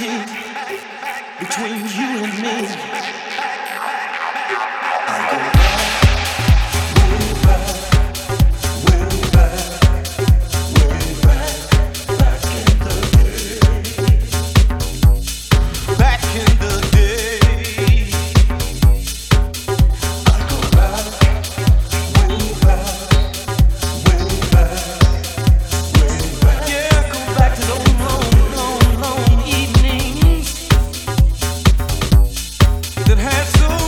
between you and me. that has to.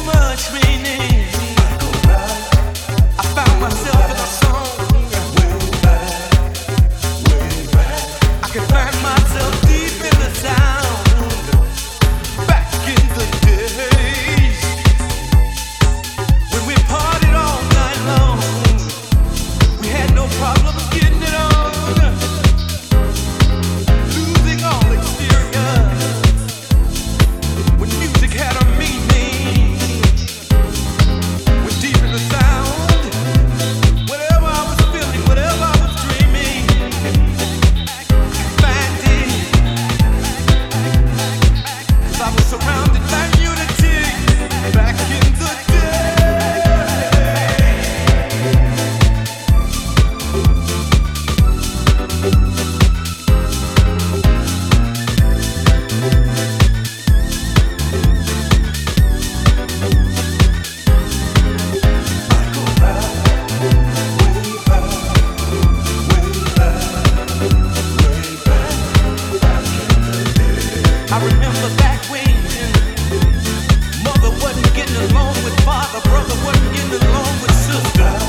Mother wasn't getting along with father, brother wasn't getting along with sister.